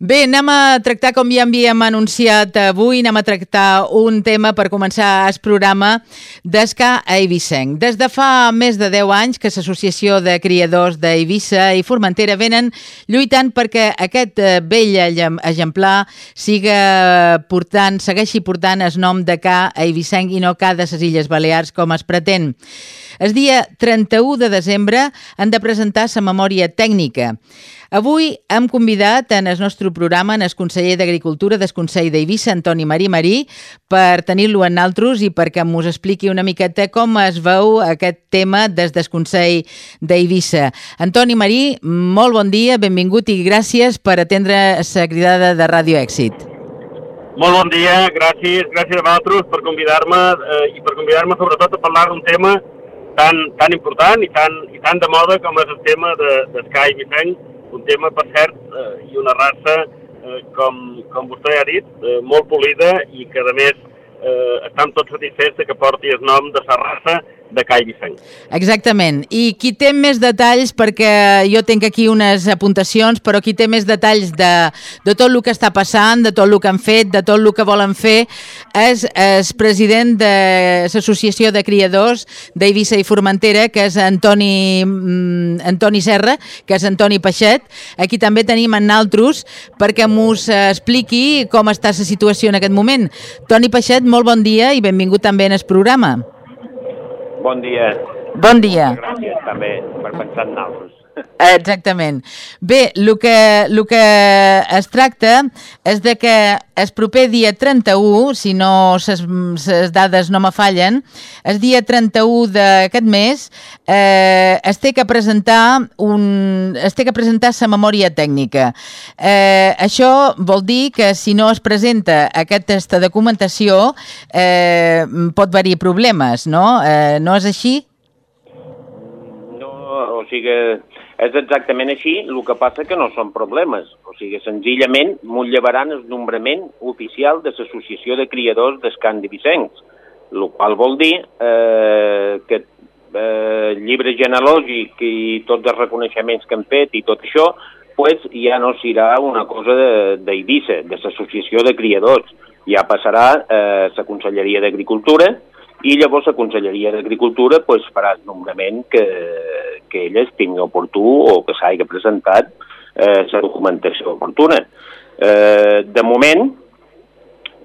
Bé, anem a tractar, com ja havíem anunciat avui, anem a tractar un tema per començar el programa d'Esca a Eivissenc. Des de fa més de 10 anys que l'Associació de Criadors d'Eivissa i Formentera venen lluitant perquè aquest eh, vell exemplar siga portant, segueixi portant el nom de Ca a Eivissenc i no Ca de les Illes Balears com es pretén. El dia 31 de desembre han de presentar la memòria tècnica. Avui hem convidat en el nostre programa en el conseller d'Agricultura del Consell d'Eivissa, Antoni Marí Marí, per tenir-lo en altres i perquè ens expliqui una miqueta com es veu aquest tema des del Consell d'Eivissa. Antoni Marí, molt bon dia, benvingut i gràcies per atendre la cridada de Ràdio Èxit. Molt bon dia, gràcies, gràcies a vosaltres per convidar-me eh, i per convidar-me sobretot a parlar d'un tema tan, tan important i tan, i tan de moda com és el tema d'Escai de, Vicenç, un tema, per cert, eh, i una raça, eh, com, com vostè ha dit, eh, molt polida i que, a més, eh, estan tots satisfets de que porti el nom de la raça de Call Vicenç. Exactament. I qui té més detalls, perquè jo tinc aquí unes apuntacions, però qui té més detalls de, de tot el que està passant, de tot el que han fet, de tot el que volen fer, és el president de l'Associació de Criadors d'Eivissa i Formentera, que és Antoni, mm, Antoni Serra, que és Antoni Peixet. Aquí també tenim en altres perquè m'us expliqui com està la situació en aquest moment. Toni Peixet, molt bon dia i benvingut també en el programa. Bon dia. Bon dia. Gràcies també per pensar en nosaltres. Exactament. Bé, el que, el que es tracta és de que el proper dia 31, si no les dades no me fallen, el dia 31 d'aquest mes eh, es té que presentar un, es té que presentar la memòria tècnica. Eh, això vol dir que si no es presenta aquesta documentació eh, pot haver-hi problemes, no? Eh, no és així? No, o sigui, és exactament així, el que passa que no són problemes. O sigui, senzillament m'ho llevaran el nombrament oficial de l'Associació de Criadors d'Escan de Vicenç, el qual vol dir eh, que eh, llibre genealògic i tots els reconeixements que han fet i tot això, pues, ja no serà una cosa d'Eivissa, de, de l'Associació de Criadors. Ja passarà eh, la Conselleria d'Agricultura, i llavors la Conselleria d'Agricultura pues, farà el nombrament que, que ella estigui oportú o que s'hagi presentat eh, la documentació oportuna. Eh, de moment,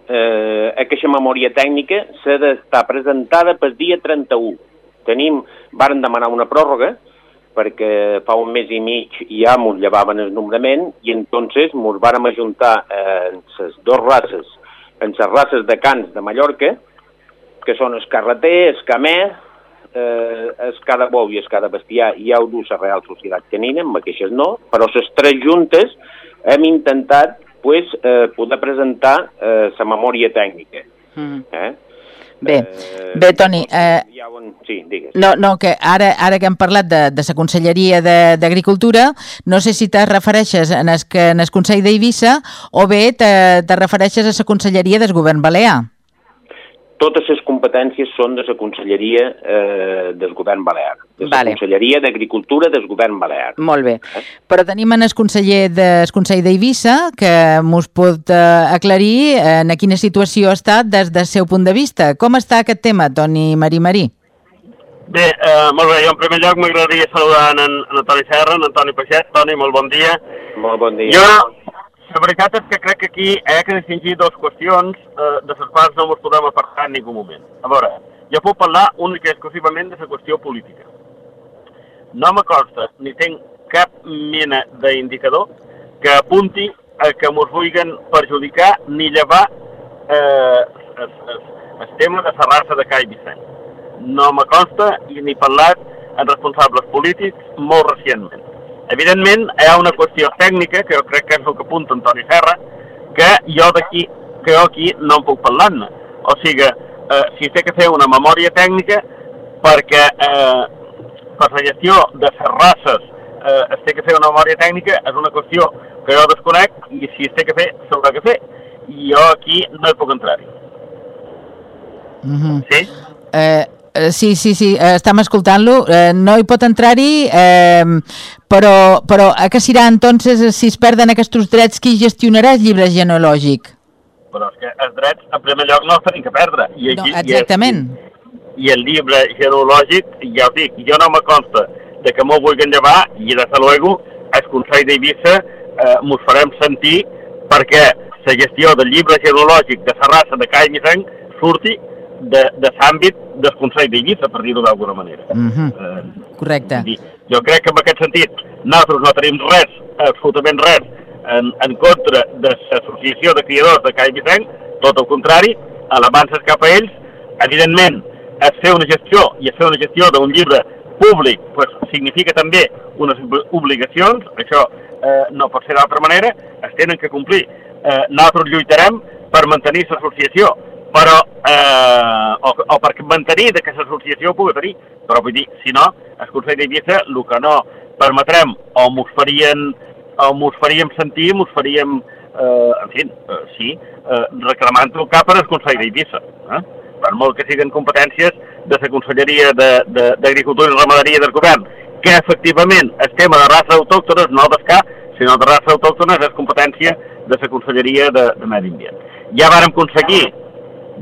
eh, aquesta memòria tècnica s'ha d'estar presentada per dia 31. Tenim, varen demanar una pròrroga, perquè fa un mes i mig ja ens llevaven el nombrament i entonces ens vàrem ajuntar eh, en les dues races, en les races de cans de Mallorca, que són el carreter, el camé, eh, el cada bou i el cada bestiar, hi ha dus a Real Societat Canina, amb aquestes no, però les tres juntes hem intentat pues, eh, poder presentar eh, la memòria tècnica. Mm. Eh? Bé, eh, bé, Toni, eh, un... sí, digues. No, no, que ara, ara que hem parlat de, de la Conselleria d'Agricultura, no sé si te refereixes en el, en el Consell d'Eivissa o bé te, te refereixes a la Conselleria del Govern Balear totes les competències són de la Conselleria eh, del Govern Balear, de la vale. Conselleria d'Agricultura del Govern Balear. Molt bé. Eh? Però tenim en el conseller del Consell d'Eivissa que mos pot eh, aclarir en quina situació ha estat des del seu punt de vista. Com està aquest tema, Toni Marí Marí? Bé, eh, molt bé. Jo en primer lloc m'agradaria saludar en, en Antoni Serra, en Antoni Peixet. Toni, molt bon dia. Molt bon dia. Jo la veritat és que crec que aquí hi ha que distingir dues qüestions eh, de les quals no ens podem apartar en ningú moment. A veure, jo puc parlar única i exclusivament de la qüestió política. No me ni tinc cap mena d'indicador que apunti a que ens vulguin perjudicar ni llevar eh, el, el, el tema de la raça de Cai Vicent. No me consta ni parlat amb responsables polítics molt recentment. Evidentment, hi ha una qüestió tècnica, que jo crec que és el que apunta Antoni Serra, que jo d'aquí, que jo aquí no en puc parlar-ne. O sigui, eh, si té que fer una memòria tècnica perquè eh, per la gestió de les races eh, es té que fer una memòria tècnica és una qüestió que jo desconec i si es té que fer, s'haurà que fer. I jo aquí no hi puc entrar-hi. Mm -hmm. Sí? Eh, Sí, sí, sí, estem escoltant-lo. Eh, no hi pot entrar-hi eh, però, però a què serà entonces si es perden aquests drets qui gestionarà el llibre genealògic? Però és que els drets, en primer lloc, no els tenim que perdre. I, no, exactament. I, I el llibre genealògic, ja ho dic, jo no me consta de que m'ho vulguin llevar i, de luego, el Consell d'Eivissa eh, mos farem sentir perquè la gestió del llibre genealògic de la raça de Misenc surti de, de l'àmbit del Consell d'Eivissa, per dir-ho d'alguna manera. Mm -hmm. eh, Correcte. Dir, jo crec que en aquest sentit nosaltres no tenim res, absolutament res, en, en contra de l'associació de criadors de Call Vicenc, tot el contrari, alabances cap a ells, evidentment, es fer una gestió i es fer una gestió d'un llibre públic pues, significa també unes obligacions, això eh, no pot ser d'altra manera, es tenen que complir. Eh, nosaltres lluitarem per mantenir l'associació, però, eh, o, o per mantenir que l'associació pugui tenir, però vull dir, si no, el Consell d'Eivissa el que no permetrem o mos farien o mos faríem sentir, mos faríem, eh, en fi, eh, sí, eh, reclamant-ho cap al Consell d'Eivissa. Eh? Per molt que siguin competències de la Conselleria d'Agricultura i Ramaderia del Govern, que efectivament el tema de races autòctones, no d'escà, sinó de races autòctones és competència de la Conselleria de, de Medi Ambient. Ja vàrem aconseguir,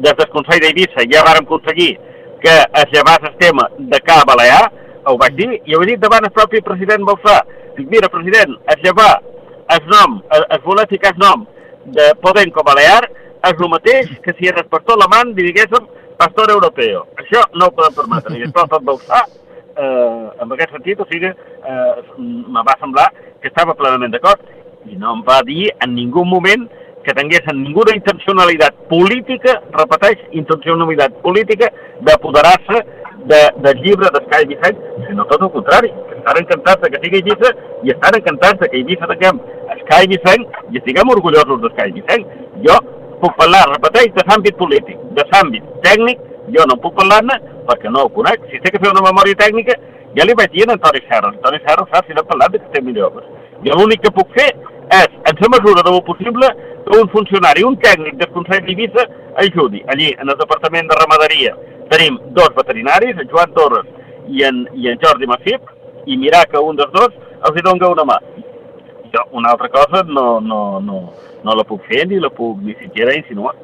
des del Consell d'Eivissa, ja vàrem aconseguir que es llevés el tema de Ca Balear, ho vaig dir, i ho he dit davant el propi president Balsà. Dic, mira, president, es llevar el nom, es voler ficar el nom de Podenco Balear és el mateix que si eres pastor alemany, diguéssim, pastor europeu. Això no ho podem permetre. I això tot Balsà, eh, en aquest sentit, o sigui, eh, me va semblar que estava plenament d'acord i no em va dir en ningú moment que tinguessin ninguna intencionalitat política, repeteix, intencionalitat política d'apoderar-se de, del llibre d'Escai Vicent, sinó tot el contrari, que estan encantats que sigui Eivissa i estan encantats que Eivissa tinguem Escai Vicent i estiguem orgullosos d'Escai Vicent. Jo puc parlar, repeteix, de l'àmbit polític, de l'àmbit tècnic, jo no puc parlar-ne perquè no ho conec. Si té que fer una memòria tècnica, ja li vaig dir a Antoni Serra. Antoni Serra sap si no parlat de que té millors. Jo l'únic que puc fer és, en la mesura del possible, que un funcionari, un tècnic del Consell d'Eivissa ajudi. Allí, en el Departament de Ramaderia, tenim dos veterinaris, en Joan Torres i en, i en Jordi Massip, i mirar que un dels dos els hi dona una mà. Jo, una altra cosa no, no, no, no la puc fer ni la puc ni siquiera insinuar.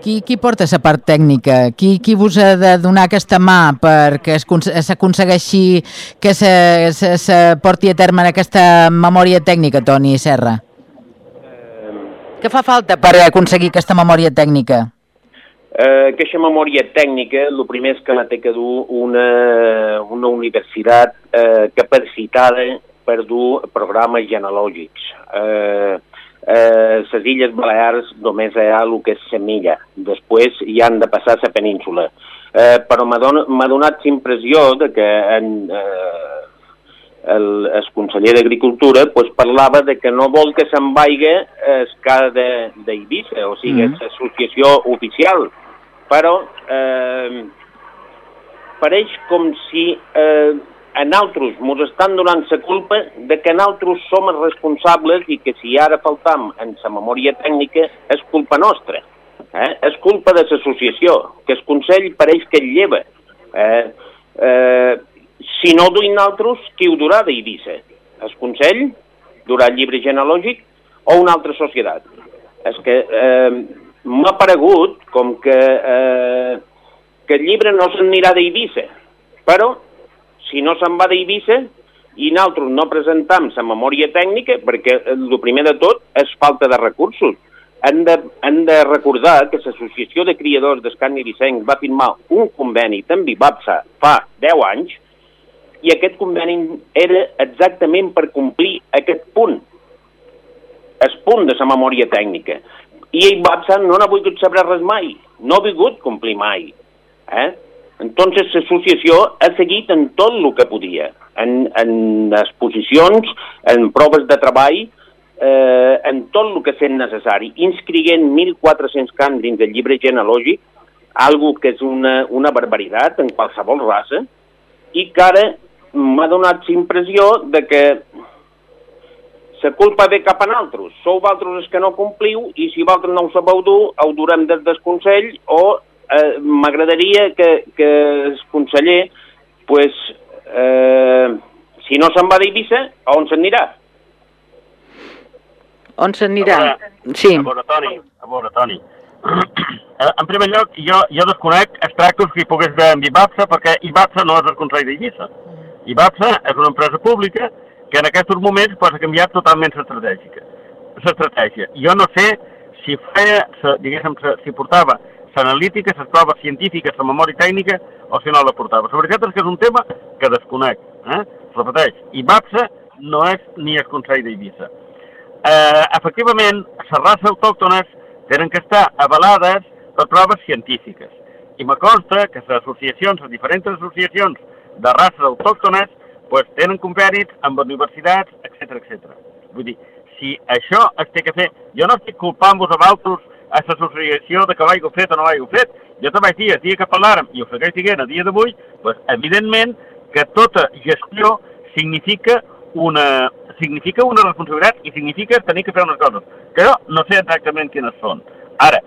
Qui, qui porta la part tècnica? Qui, qui vos ha de donar aquesta mà perquè s'aconsegueixi que se, se, se porti a terme aquesta memòria tècnica, Toni Serra? Eh... Què fa falta per aconseguir aquesta memòria tècnica? Eh, aquesta memòria tècnica, el primer és que la té que dur una, una universitat eh, capacitada per dur programes genealògics. Eh, eh, les Illes Balears només hi ha el que és Semilla, després hi han de passar la península. Eh, però m'ha don, donat impressió de que en, eh, el, el conseller d'Agricultura pues, parlava de que no vol que se'n vaiga el cas d'Eivissa, o sigui, mm -hmm. l'associació oficial però eh, pareix com si eh, a nosaltres ens estan donant la culpa de que nosaltres som els responsables i que si ara faltam en la memòria tècnica és culpa nostra. Eh? És culpa de l'associació, que el Consell pareix que el lleva. Eh? Eh, si no duim nosaltres, qui ho durà d'Eivissa? El Consell? Durà el llibre genealògic? O una altra societat? És que eh, m'ha paregut com que, eh, que el llibre no s'anirà d'Eivissa, però si no se'n va d'Eivissa i nosaltres no presentam la memòria tècnica, perquè el primer de tot és falta de recursos. Hem de, hem de recordar que l'Associació de Criadors d'Escani Vicenç va firmar un conveni amb Vivapsa fa 10 anys i aquest conveni era exactament per complir aquest punt, el punt de la memòria tècnica i Babsan no n'ha volgut saber res mai, no ha volgut complir mai. Eh? Entonces l'associació ha seguit en tot el que podia, en, en exposicions, en proves de treball, eh, en tot el que sent necessari, inscriguent 1.400 camps dins del llibre genealògic, algo que és una, una barbaritat en qualsevol raça, i que ara m'ha donat la impressió de que la culpa ve cap a nosaltres. Sou vosaltres els que no compliu i si vosaltres no ho sabeu dur, ho durem des del Consell o eh, m'agradaria que, que el conseller, pues, eh, Si no se'n va d'Eivissa, a on s'anirà? On s'anirà? A veure, Sí. A veure, Toni, a veure, Toni. Eh, En primer lloc, jo, jo desconec els tractos que hi pogués haver amb IBAPSA, perquè IBAPSA no és el Consell d'Eivissa. IBAPSA és una empresa pública que en aquests moments pues, ha canviat totalment. L'estratègia. Jo no sé si feia, si portava l'analítica, les proves científiques, la memòria tècnica, o si no la portava. La veritat és que és un tema que desconec. Eh? Repeteix, IBAPSA no és ni el Consell d'Eivissa. Eh, efectivament, les races autòctones tenen que estar avalades per proves científiques. I me consta que les associacions, les diferents associacions de races autòctones, pues, tenen convenis amb universitats, etc etc. Vull dir, si això es té que fer, jo no estic culpant-vos a vosaltres a l'associació de que hàgiu fet o no hàgiu fet. Jo te vaig dir el dia que parlàrem, i ho segueix dient a dia d'avui, pues, evidentment que tota gestió significa una, significa una responsabilitat i significa tenir que fer unes coses, que jo no sé exactament quines són. Ara,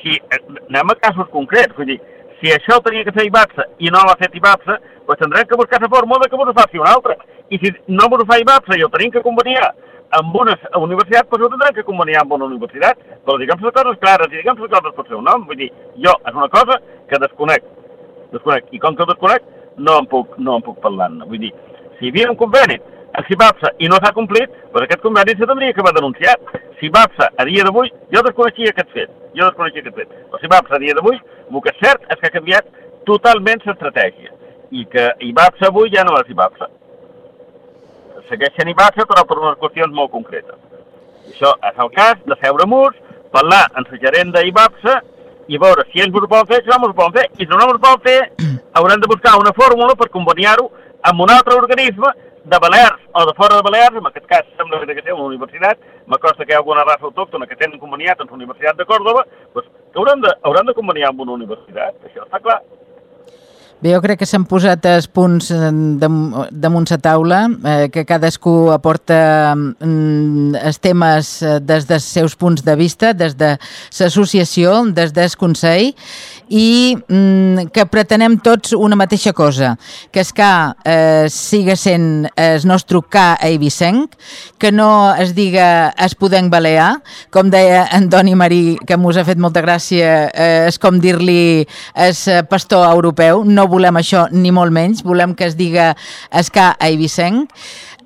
si eh, anem a casos concrets, vull dir, si això ho tenia que fer IBAPSA i no l'ha fet IBAPSA, doncs tindrem que buscar la fórmula que vos ho faci una altra. I si no vos ho fa IBAPSA i ho tenim que conveniar amb una universitat, doncs ho tindrem que conveniar amb una universitat. Però diguem les coses clares i diguem les coses per seu nom. Vull dir, jo és una cosa que desconec. Desconec. I com que desconec, no en puc, no en puc parlar-ne. Vull dir, si hi havia un conveni amb CIBAPSA i no s'ha complit, doncs aquest conveni se tindria que haver denunciat. CIBAPSA, a dia d'avui, jo desconeixia aquest fet. Jo desconeixia aquest fet. Però CIBAPSA, a dia d'avui, el que és cert és que ha canviat totalment l'estratègia. I que IBAPSA avui ja no és IBAPSA. Segueixen IBAPSA, però per unes qüestions molt concretes. I això és el cas de seure murs, parlar amb la gerent d'IBAPSA i veure si ells ho poden fer, si no ho poden fer. I si no ho poden fer, hauran de buscar una fórmula per conveniar-ho amb un altre organisme de Balears o de fora de Balears, en aquest cas sembla que té una universitat, me consta que hi ha alguna raça autòctona que tenen conveniat amb la Universitat de Còrdoba, doncs, que hauran de, hauran de conveniar amb una universitat, això està clar. Bé, jo crec que s'han posat els punts eh, dam- damunt la taula, eh, que cadascú aporta mm, els temes eh, des dels seus punts de vista, des de l'associació, des del Consell, i mm, que pretenem tots una mateixa cosa, que és que eh, siga sent el nostre K eivissenc, que no es diga es podenc balear, com deia Antoni Marí, que mos ha fet molta gràcia, eh, és com dir-li es pastor europeu, no volem això ni molt menys, volem que es diga escà eivissenc.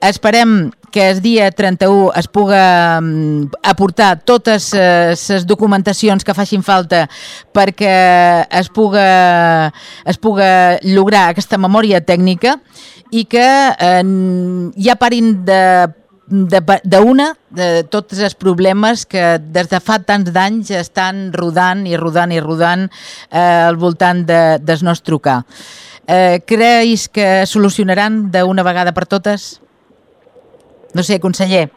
Esperem que el dia 31 es puga mm, aportar totes les documentacions que facin falta perquè es puga, es puga lograr aquesta memòria tècnica i que eh, ja parin de- d'una de, de tots els problemes que des de fa tants d'anys estan rodant i rodant i rodant eh, al voltant de, del nostre K. Eh, creus que solucionaran d'una vegada per totes? No sé, conseller.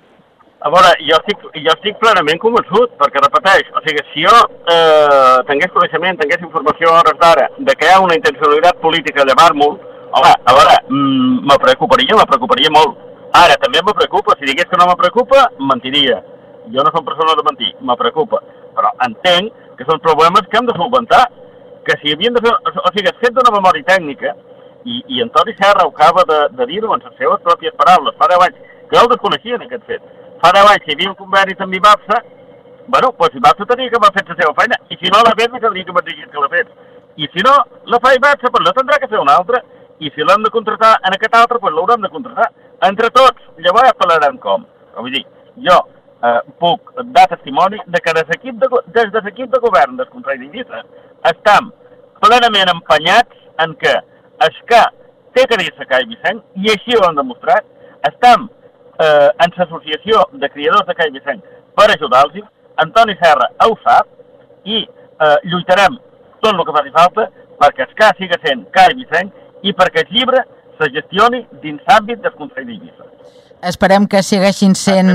A veure, jo estic, jo estic plenament convençut, perquè repeteix, o sigui, si jo eh, tingués coneixement, tingués informació a hores d'ara de que hi ha una intencionalitat política a llevar-m'ho, home, a veure, mm, me preocuparia, me preocuparia molt. Ara, també me preocupa, si digués que no me preocupa, mentiria. Jo no som persona de mentir, me preocupa. Però entenc que són problemes que hem de solventar, que si havien de fer, o sigui, el fet d'una memòria tècnica, i, i Antoni Serra ho acaba de, de dir-ho en les seves pròpies paraules, fa 10 anys, que el desconeixien aquest fet. Fa 10 anys, si hi havia un conveni amb IBAPSA, bueno, doncs IBAPSA tenia que haver fet la seva feina, i si no l'ha fet, me caldria que m'exigís que l'ha fet. I si no, la fa IBAPSA, doncs la tindrà que fer una altra, i si l'hem de contratar en aquest altre, doncs l'haurem de contratar. Entre tots, llavors ja parlarem com. Vull dir, jo eh, puc dar testimoni de que des, equip de, des de l'equip de govern del Consell d'Eivissa estem plenament empenyats en que el que té que dir-se Cai Vicent, i així ho hem demostrat, estem eh, en l'associació de criadors de Cai Vicent per ajudar-los, Antoni Serra ho sap, i eh, lluitarem tot el que faci falta perquè el cas siga sent Cai Vicent i perquè el llibre se gestioni dins l'àmbit del Consell d'Eivissa. Esperem que segueixin sent...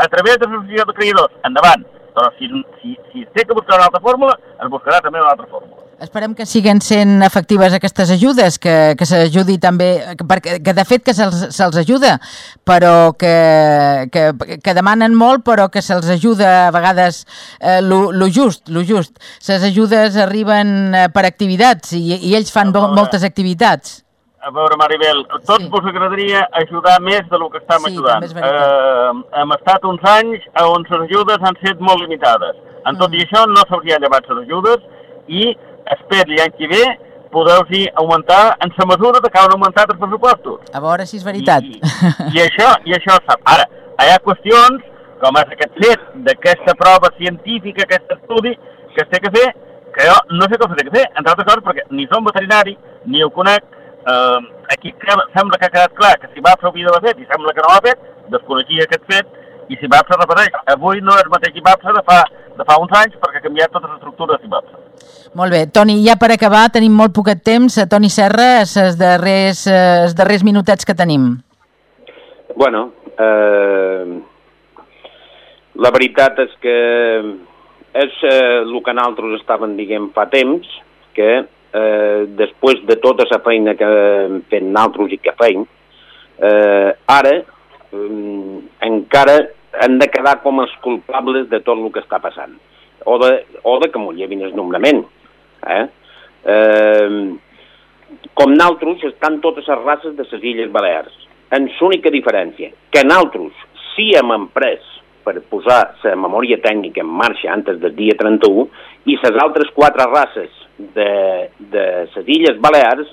a través de l'associació de creadors, endavant. Però si, si, si té que buscar una altra fórmula, es buscarà també una altra fórmula. Esperem que siguen sent efectives aquestes ajudes, que, que s'ajudi també, que, perquè, que de fet que se'ls se ajuda, però que, que, que demanen molt, però que se'ls ajuda a vegades eh, lo, lo just, lo just. Les ajudes arriben eh, per activitats i, i ells fan veure. moltes activitats. A veure, Maribel, a tots Sí. vos agradaria ajudar més del que estem Sí, ajudant. Eh, hem estat uns anys on les ajudes han estat molt limitades. En tot Mm. i això no s'haurien llevat les ajudes i espero l'any que ve podeu-hi augmentar en la mesura de que han augmentat els pressupostos. A veure si és veritat. I, i, i això, i això sap. Ara, hi ha qüestions, com és aquest fet d'aquesta prova científica, aquest estudi, que es té que fer, que jo no sé com s'ha de fer, entre altres coses perquè ni som veterinari, ni ho conec, eh, aquí que, sembla que ha quedat clar que si va fer havia d'haver fet i sembla que no ho ha fet, desconeixia aquest fet, i si va repeteix. Avui no és el mateix IBAPSA de fa, de fa uns anys perquè ha canviat tota l'estructura de IBAPSA. Molt bé, Toni, ja per acabar, tenim molt poquet temps. Eh, Toni Serra, els darrers, eh, els darrers minutets que tenim. Bueno, eh, la veritat és que és eh, el que nosaltres estàvem dient fa temps, que eh, després de tota la feina que hem fet nosaltres i que feim, eh, ara eh, encara han de quedar com els culpables de tot el que està passant. O de, o de que m'ho llevin el nombrament. Eh? Eh, com nosaltres estan totes les races de les Illes Balears. En l'única diferència, que nosaltres sí hem emprès per posar la memòria tècnica en marxa antes del dia 31 i les altres quatre races de, de les Illes Balears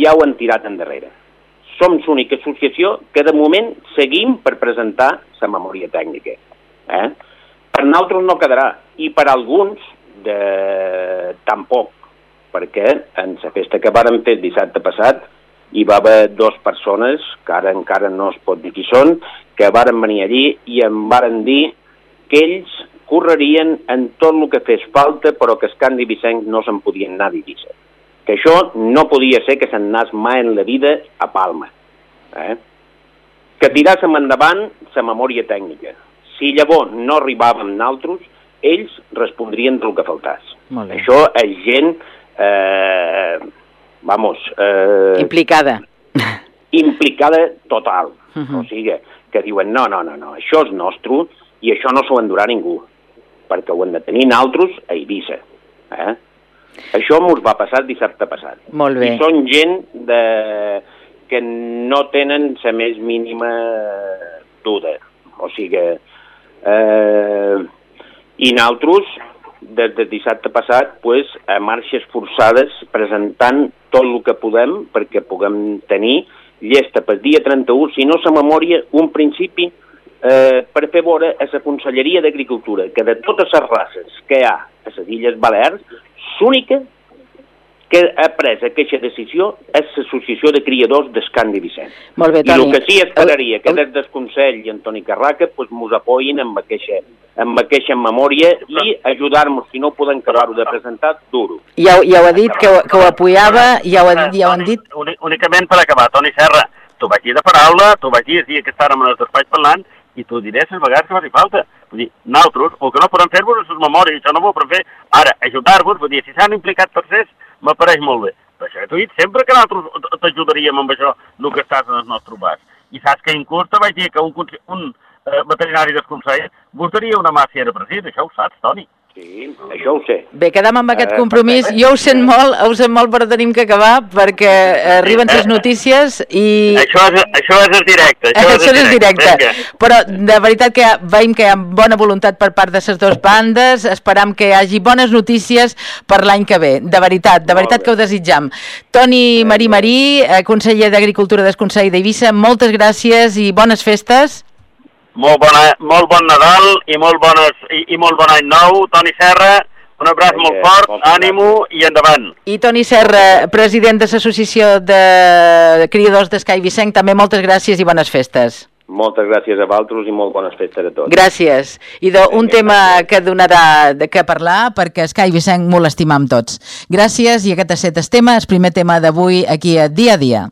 ja ho han tirat endarrere. Som l'única associació que de moment seguim per presentar la memòria tècnica. Eh? Per nosaltres no quedarà, i per alguns de... tampoc, perquè en la festa que vàrem fer el dissabte passat hi va haver dues persones, que ara encara no es pot dir qui són, que varen venir allí i em varen dir que ells correrien en tot el que fes falta, però que Escandi Vicenç no se'n podien anar d'Eivissa. Que això no podia ser que se'n anés mai en la vida a Palma. Eh? Que tiràssim endavant la memòria tècnica. Si llavors no arribàvem naltros, ells respondrien del que faltàs. Això és gent, eh, vamos, eh, Implicada. implicada total. Uh Mhm. -huh. O sigui, que diuen, no, no, no, no, això és nostre i això no s'ho endurà ningú, perquè ho hem de tenir naltros a Eivissa. Eh? Això mos va passar dissabte passat. Molt bé. I són gent de... que no tenen la més mínima duda. O sigui, eh, i naltros, des del dissabte passat, pues, a marxes forçades, presentant tot el que podem perquè puguem tenir llesta pel dia 31, si no se memòria, un principi eh, per fer veure a la Conselleria d'Agricultura que de totes les races que hi ha a les Illes Balears, l'única que ha pres aquesta decisió és l'Associació de Criadors d'Escandi Vicent. Molt bé, I Toni. el que sí esperaria que El- des del Consell i Antoni Carraca pues, mos apoyin amb aquesta, amb aquesta memòria i ajudar-nos, si no podem acabar-ho de presentar, duro. Ja, ja ho ha dit, que ho, que ho apoyava, ja ho, ha, dit, ja ho han dit. Únicament per acabar, Toni Serra, tu vaig dir de paraula, tu vaig dir que estàvem en el despatx parlant, i t'ho diré les vegades que faci falta. Vull dir, nosaltres, el que no podem fer-vos és les memòries, això no ho podem fer. Ara, ajudar-vos, vull dir, si s'han implicat tercers, m'apareix molt bé. Per això t'ho dit sempre que nosaltres t'ajudaríem amb això, el que estàs en el nostre pas. I saps que inclús te vaig dir que un, un eh, veterinari del Consell vos daria una mà si era president, això ho saps, Toni. Sí, això ho sé. Bé, quedam amb aquest Eh, compromís. perfecte. Jo ho sent molt, ho sent molt, però tenim que acabar perquè eh, arriben les notícies i... Això és, això és el directe. Això, Això és directe. Vinga. Però de veritat que veiem que hi ha bona voluntat per part de les dues bandes. Esperam que hi hagi bones notícies per l'any que ve. De veritat, de veritat que ho desitjam. Toni Marí Marí, eh, conseller d'Agricultura del Consell d'Eivissa, moltes gràcies i bones festes. Molt, bona, molt bon Nadal i molt, bones, i, i molt bon any nou. Toni Serra, un abraç molt fort, ànimo i endavant. I Toni Serra, president de l'Associació de Criadors d'Escai Vicenc, també moltes gràcies i bones festes. Moltes gràcies a vosaltres i molt bones festes a tots. Gràcies. I de, un tema gràcies. que donarà de què parlar perquè Escai Vicenc molt l'estimam tots. Gràcies i aquest ha estat el tema, el primer tema d'avui aquí a Dia a Dia.